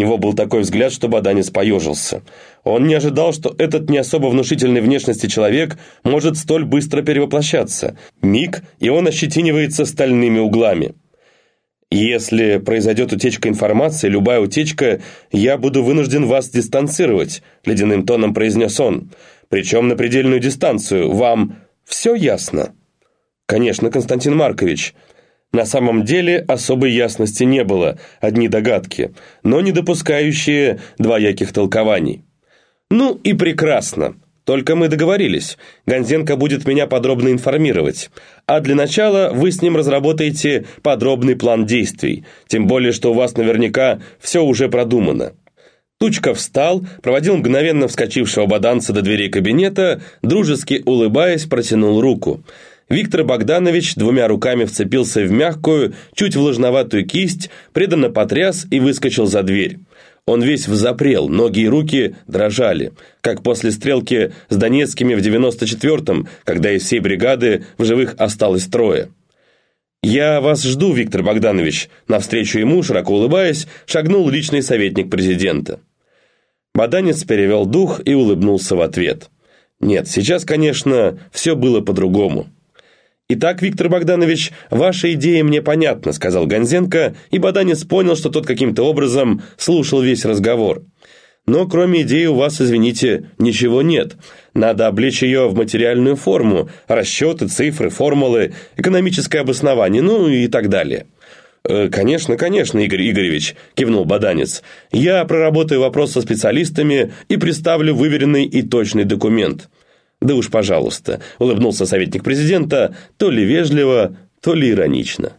него был такой взгляд, что Баданец поежился. Он не ожидал, что этот не особо внушительной внешности человек может столь быстро перевоплощаться. Миг, и он ощетинивается стальными углами. «Если произойдет утечка информации, любая утечка, я буду вынужден вас дистанцировать», — ледяным тоном произнес он. «Причем на предельную дистанцию. Вам все ясно?» «Конечно, Константин Маркович». На самом деле особой ясности не было, одни догадки, но не допускающие двояких толкований. «Ну и прекрасно. Только мы договорились. Гонзенко будет меня подробно информировать. А для начала вы с ним разработаете подробный план действий. Тем более, что у вас наверняка все уже продумано». Тучка встал, проводил мгновенно вскочившего баданца до дверей кабинета, дружески улыбаясь, протянул руку. Виктор Богданович двумя руками вцепился в мягкую, чуть влажноватую кисть, преданно потряс и выскочил за дверь. Он весь взапрел, ноги и руки дрожали, как после стрелки с Донецкими в 94-м, когда из всей бригады в живых осталось трое. «Я вас жду, Виктор Богданович», навстречу ему, широко улыбаясь, шагнул личный советник президента. Баданец перевел дух и улыбнулся в ответ. «Нет, сейчас, конечно, все было по-другому». «Итак, Виктор Богданович, ваша идея мне понятна», сказал Гонзенко, и Баданец понял, что тот каким-то образом слушал весь разговор. «Но кроме идеи у вас, извините, ничего нет. Надо облечь ее в материальную форму, расчеты, цифры, формулы, экономическое обоснование, ну и так далее». «Э, «Конечно, конечно, Игорь Игоревич», – кивнул Баданец. «Я проработаю вопрос со специалистами и представлю выверенный и точный документ». «Да уж, пожалуйста», — улыбнулся советник президента, то ли вежливо, то ли иронично.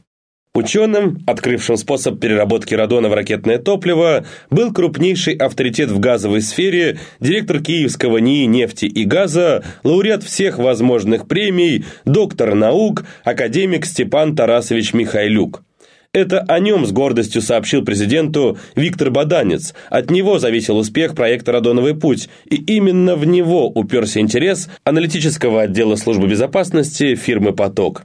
Ученым, открывшим способ переработки радона в ракетное топливо, был крупнейший авторитет в газовой сфере, директор Киевского НИИ нефти и газа, лауреат всех возможных премий, доктор наук, академик Степан Тарасович Михайлюк. Это о нем с гордостью сообщил президенту Виктор Баданец. От него зависел успех проекта «Радоновый путь», и именно в него уперся интерес аналитического отдела службы безопасности фирмы «Поток».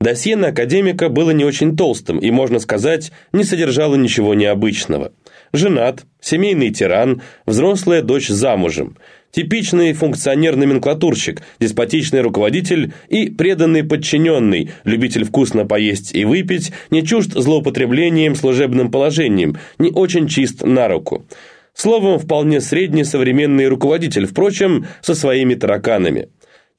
Досье на академика было не очень толстым и, можно сказать, не содержало ничего необычного. Женат, семейный тиран, взрослая дочь замужем – Типичный функционер-номенклатурщик, деспотичный руководитель и преданный подчиненный, любитель вкусно поесть и выпить, не чужд злоупотреблением служебным положением, не очень чист на руку. Словом, вполне средний современный руководитель, впрочем, со своими тараканами.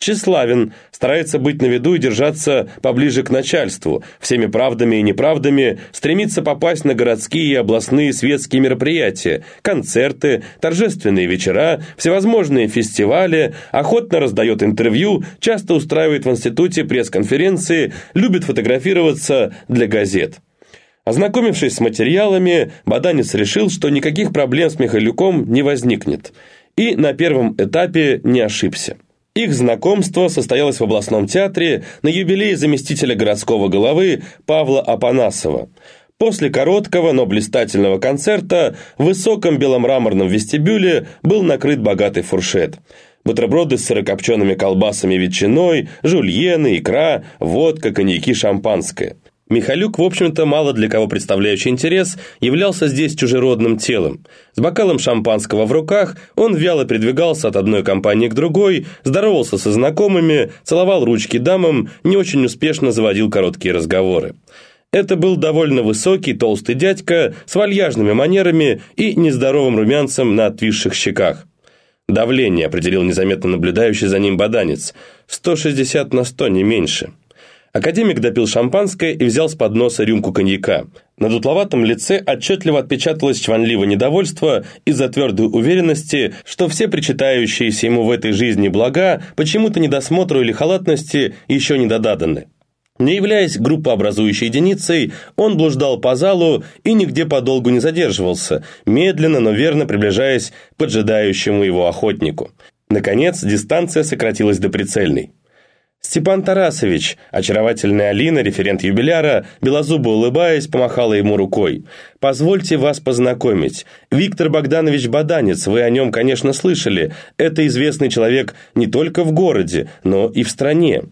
Тщеславен, старается быть на виду и держаться поближе к начальству, всеми правдами и неправдами стремится попасть на городские и областные светские мероприятия, концерты, торжественные вечера, всевозможные фестивали, охотно раздает интервью, часто устраивает в институте пресс-конференции, любит фотографироваться для газет. Ознакомившись с материалами, Баданец решил, что никаких проблем с Михайлюком не возникнет. И на первом этапе не ошибся. Их знакомство состоялось в областном театре на юбилее заместителя городского головы Павла Апанасова. После короткого, но блистательного концерта в высоком беломраморном вестибюле был накрыт богатый фуршет. Бутерброды с сырокопчеными колбасами ветчиной, жульены, икра, водка, коньяки, шампанское – Михалюк, в общем-то, мало для кого представляющий интерес, являлся здесь чужеродным телом. С бокалом шампанского в руках он вяло передвигался от одной компании к другой, здоровался со знакомыми, целовал ручки дамам, не очень успешно заводил короткие разговоры. Это был довольно высокий, толстый дядька с вальяжными манерами и нездоровым румянцем на отвисших щеках. «Давление», — определил незаметно наблюдающий за ним баданец, — «160 на 100, не меньше». Академик допил шампанское и взял с подноса рюмку коньяка. На дутловатом лице отчетливо отпечаталось чванливое недовольство из-за твердой уверенности, что все причитающиеся ему в этой жизни блага почему-то недосмотру или халатности еще не додаданы. Не являясь группообразующей единицей, он блуждал по залу и нигде подолгу не задерживался, медленно, но верно приближаясь к поджидающему его охотнику. Наконец, дистанция сократилась до прицельной. «Степан Тарасович!» Очаровательная Алина, референт юбиляра, белозубо улыбаясь, помахала ему рукой. «Позвольте вас познакомить. Виктор Богданович Баданец, вы о нем, конечно, слышали. Это известный человек не только в городе, но и в стране».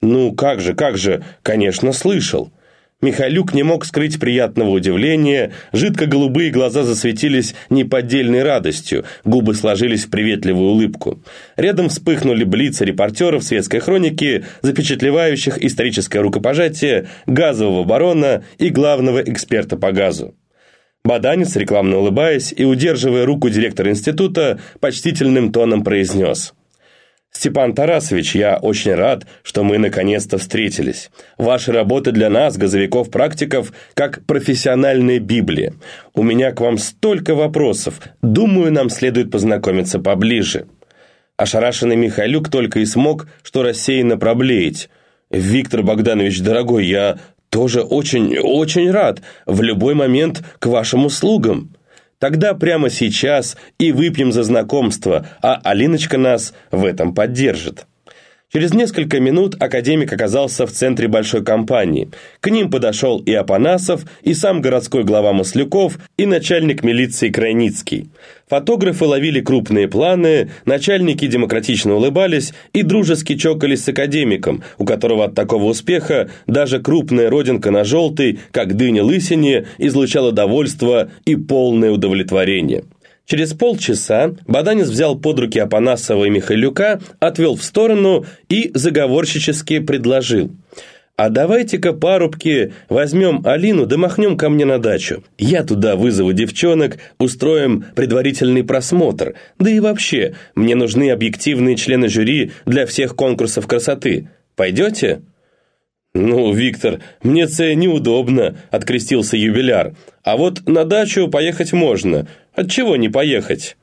«Ну, как же, как же, конечно, слышал». Михайлюк не мог скрыть приятного удивления, жидко-голубые глаза засветились неподдельной радостью, губы сложились в приветливую улыбку. Рядом вспыхнули блицы репортеров светской хроники, запечатлевающих историческое рукопожатие газового барона и главного эксперта по газу. Баданец, рекламно улыбаясь и удерживая руку директора института, почтительным тоном произнес – «Степан Тарасович, я очень рад, что мы наконец-то встретились. Ваша работа для нас, газовиков-практиков, как профессиональная Библия. У меня к вам столько вопросов. Думаю, нам следует познакомиться поближе». Ошарашенный Михайлюк только и смог, что рассеянно проблеять. «Виктор Богданович, дорогой, я тоже очень, очень рад. В любой момент к вашим услугам». Тогда прямо сейчас и выпьем за знакомство, а Алиночка нас в этом поддержит. Через несколько минут академик оказался в центре большой компании. К ним подошел и Апанасов, и сам городской глава Маслюков, и начальник милиции Крайницкий. Фотографы ловили крупные планы, начальники демократично улыбались и дружески чокались с академиком, у которого от такого успеха даже крупная родинка на желтой, как дыня лысине, излучала довольство и полное удовлетворение. Через полчаса Баданец взял под руки Апанасова и Михайлюка, отвел в сторону и заговорщически предложил. «А давайте-ка, парубки, возьмем Алину да махнем ко мне на дачу. Я туда вызову девчонок, устроим предварительный просмотр. Да и вообще, мне нужны объективные члены жюри для всех конкурсов красоты. Пойдете?» «Ну, Виктор, мне це неудобно», — открестился юбиляр. «А вот на дачу поехать можно. Отчего не поехать?»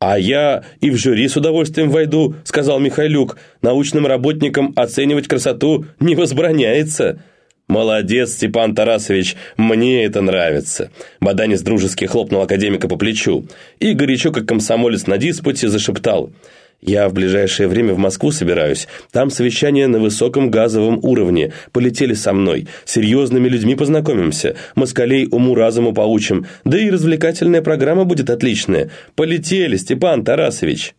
«А я и в жюри с удовольствием войду», — сказал Михайлюк. «Научным работникам оценивать красоту не возбраняется». «Молодец, Степан Тарасович, мне это нравится!» Баданец дружески хлопнул академика по плечу и горячо, как комсомолец на диспуте, зашептал – я в ближайшее время в Москву собираюсь. Там совещание на высоком газовом уровне. Полетели со мной. Серьезными людьми познакомимся. Москалей уму-разуму поучим. Да и развлекательная программа будет отличная. Полетели, Степан Тарасович!»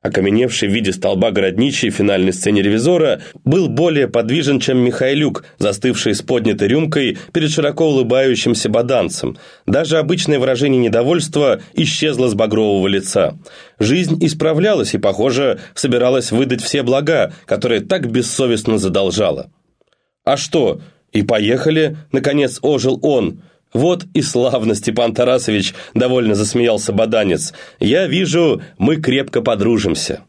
Окаменевший в виде столба городничий в финальной сцене ревизора был более подвижен, чем Михайлюк, застывший с поднятой рюмкой перед широко улыбающимся баданцем. Даже обычное выражение недовольства исчезло с багрового лица. Жизнь исправлялась и, похоже, собиралась выдать все блага, которые так бессовестно задолжала. «А что? И поехали?» — наконец ожил он — «Вот и славно, Степан Тарасович!» – довольно засмеялся Баданец. «Я вижу, мы крепко подружимся».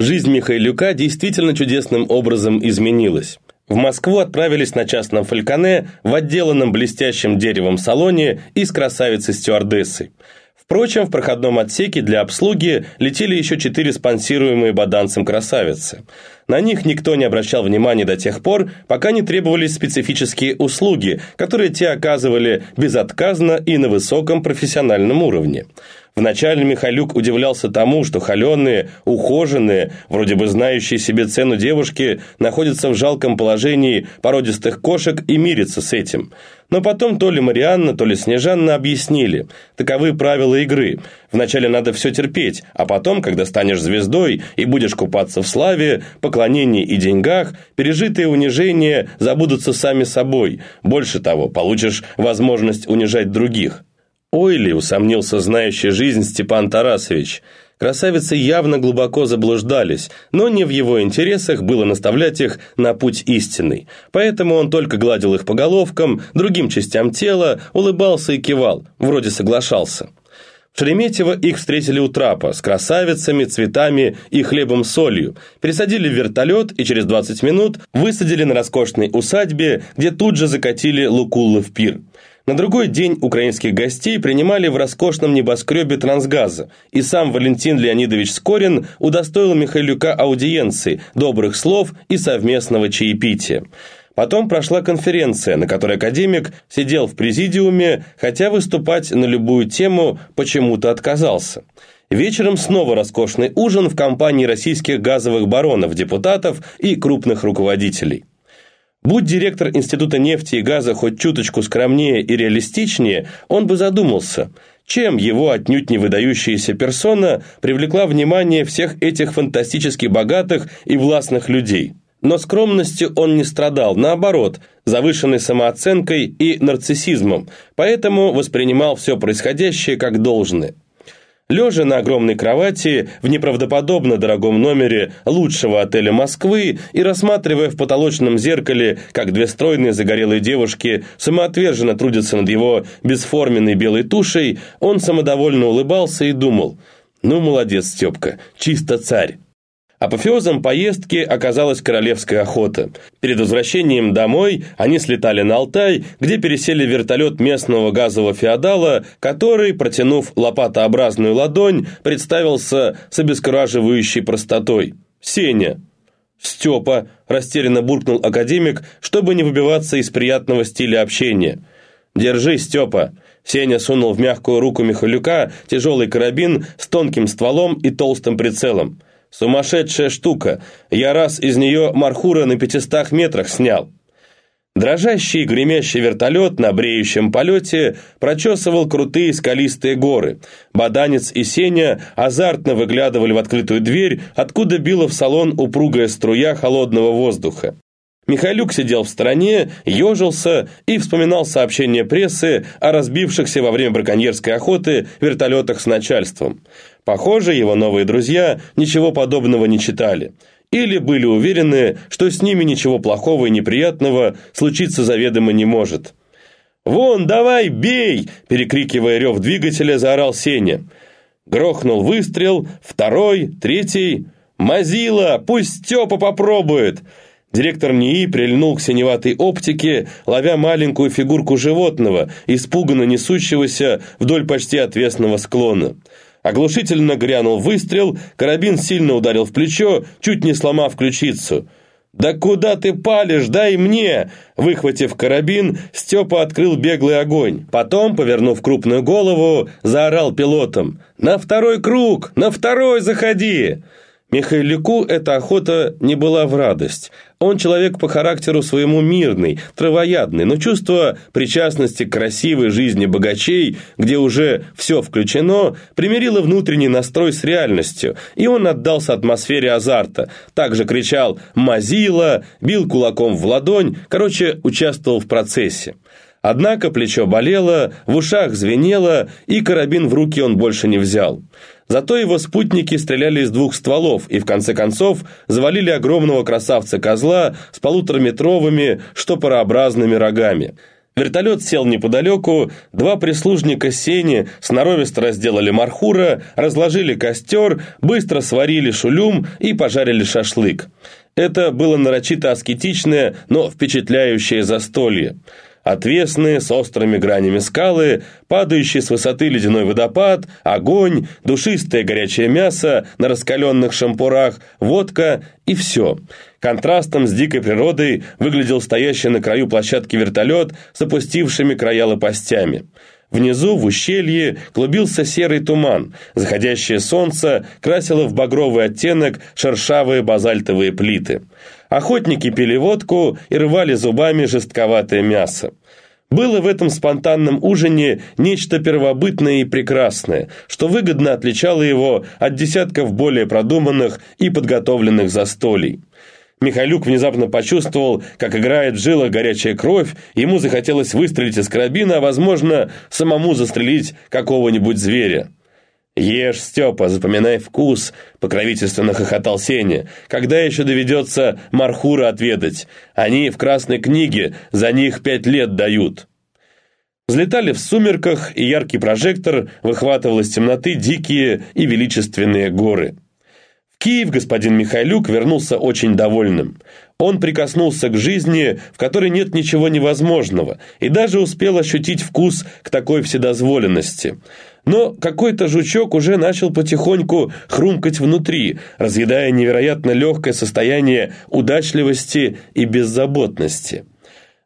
Жизнь Михайлюка действительно чудесным образом изменилась. В Москву отправились на частном фальконе в отделанном блестящим деревом салоне и с красавицей-стюардессой. Впрочем, в проходном отсеке для обслуги летели еще четыре спонсируемые баданцем красавицы – на них никто не обращал внимания до тех пор, пока не требовались специфические услуги, которые те оказывали безотказно и на высоком профессиональном уровне. Вначале Михалюк удивлялся тому, что холеные, ухоженные, вроде бы знающие себе цену девушки, находятся в жалком положении породистых кошек и мирятся с этим. Но потом то ли Марианна, то ли Снежанна объяснили. Таковы правила игры. Вначале надо все терпеть, а потом, когда станешь звездой и будешь купаться в славе, поклонении и деньгах, пережитые унижения забудутся сами собой. Больше того, получишь возможность унижать других. Ой ли, усомнился знающий жизнь Степан Тарасович. Красавицы явно глубоко заблуждались, но не в его интересах было наставлять их на путь истинный. Поэтому он только гладил их по головкам, другим частям тела, улыбался и кивал, вроде соглашался. В Шереметьево их встретили у трапа с красавицами, цветами и хлебом-солью, пересадили в вертолет и через 20 минут высадили на роскошной усадьбе, где тут же закатили Лукуллов пир. На другой день украинских гостей принимали в роскошном небоскребе трансгаза, и сам Валентин Леонидович Скорин удостоил Михайлюка аудиенции, добрых слов и совместного чаепития. Потом прошла конференция, на которой академик сидел в президиуме, хотя выступать на любую тему почему-то отказался. Вечером снова роскошный ужин в компании российских газовых баронов, депутатов и крупных руководителей. Будь директор Института нефти и газа хоть чуточку скромнее и реалистичнее, он бы задумался, чем его отнюдь не выдающаяся персона привлекла внимание всех этих фантастически богатых и властных людей. Но скромностью он не страдал, наоборот, завышенной самооценкой и нарциссизмом, поэтому воспринимал все происходящее как должное. Лежа на огромной кровати в неправдоподобно дорогом номере лучшего отеля Москвы и рассматривая в потолочном зеркале, как две стройные загорелые девушки самоотверженно трудятся над его бесформенной белой тушей, он самодовольно улыбался и думал «Ну, молодец, Степка, чисто царь». Апофеозом поездки оказалась королевская охота. Перед возвращением домой они слетали на Алтай, где пересели вертолет местного газового феодала, который, протянув лопатообразную ладонь, представился с обескураживающей простотой. «Сеня». «Степа», – растерянно буркнул академик, чтобы не выбиваться из приятного стиля общения. «Держи, Степа». Сеня сунул в мягкую руку Михалюка тяжелый карабин с тонким стволом и толстым прицелом. Сумасшедшая штука. Я раз из нее Мархура на пятистах метрах снял. Дрожащий гремящий вертолет на бреющем полете прочесывал крутые скалистые горы. Баданец и Сеня азартно выглядывали в открытую дверь, откуда била в салон упругая струя холодного воздуха. Михайлюк сидел в стороне, ежился и вспоминал сообщения прессы о разбившихся во время браконьерской охоты вертолетах с начальством. Похоже, его новые друзья ничего подобного не читали. Или были уверены, что с ними ничего плохого и неприятного случиться заведомо не может. «Вон, давай, бей!» – перекрикивая рев двигателя, заорал Сеня. Грохнул выстрел, второй, третий. «Мазила, пусть Степа попробует!» Директор НИИ прильнул к синеватой оптике, ловя маленькую фигурку животного, испуганно несущегося вдоль почти отвесного склона. Оглушительно грянул выстрел, карабин сильно ударил в плечо, чуть не сломав ключицу. «Да куда ты палишь? Дай мне!» Выхватив карабин, Степа открыл беглый огонь. Потом, повернув крупную голову, заорал пилотом. «На второй круг! На второй заходи!» Михайлюку эта охота не была в радость. Он человек по характеру своему мирный, травоядный, но чувство причастности к красивой жизни богачей, где уже все включено, примирило внутренний настрой с реальностью, и он отдался атмосфере азарта. Также кричал «Мазила», бил кулаком в ладонь, короче, участвовал в процессе. Однако плечо болело, в ушах звенело, и карабин в руки он больше не взял. Зато его спутники стреляли из двух стволов и в конце концов завалили огромного красавца-козла с полутораметровыми штопорообразными рогами. Вертолет сел неподалеку, два прислужника Сени сноровисто разделали мархура, разложили костер, быстро сварили шулюм и пожарили шашлык. Это было нарочито аскетичное, но впечатляющее застолье. Отвесные, с острыми гранями скалы, падающий с высоты ледяной водопад, огонь, душистое горячее мясо на раскаленных шампурах, водка и все. Контрастом с дикой природой выглядел стоящий на краю площадки вертолет с опустившими края лопастями. Внизу, в ущелье, клубился серый туман. Заходящее солнце красило в багровый оттенок шершавые базальтовые плиты. Охотники пили водку и рвали зубами жестковатое мясо. Было в этом спонтанном ужине нечто первобытное и прекрасное, что выгодно отличало его от десятков более продуманных и подготовленных застолий. Михайлюк внезапно почувствовал, как играет в жилах горячая кровь, ему захотелось выстрелить из карабина, а, возможно, самому застрелить какого-нибудь зверя. «Ешь, Степа, запоминай вкус», — покровительственно хохотал Сеня. «Когда еще доведется Мархура отведать? Они в красной книге, за них пять лет дают». Взлетали в сумерках, и яркий прожектор выхватывал из темноты дикие и величественные горы. В Киев господин Михайлюк вернулся очень довольным. Он прикоснулся к жизни, в которой нет ничего невозможного, и даже успел ощутить вкус к такой вседозволенности – но какой-то жучок уже начал потихоньку хрумкать внутри, разъедая невероятно легкое состояние удачливости и беззаботности.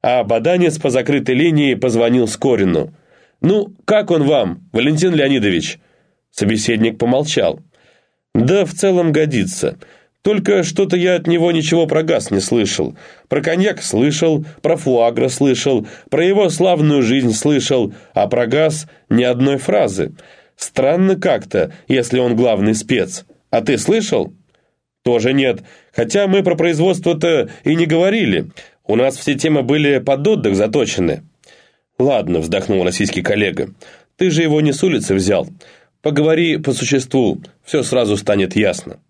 А баданец по закрытой линии позвонил Скорину. «Ну, как он вам, Валентин Леонидович?» Собеседник помолчал. «Да, в целом годится. Только что-то я от него ничего про газ не слышал. Про коньяк слышал, про фуагра слышал, про его славную жизнь слышал, а про газ ни одной фразы. Странно как-то, если он главный спец. А ты слышал?» «Тоже нет. Хотя мы про производство-то и не говорили. У нас все темы были под отдых заточены». «Ладно», — вздохнул российский коллега. «Ты же его не с улицы взял. Поговори по существу, все сразу станет ясно».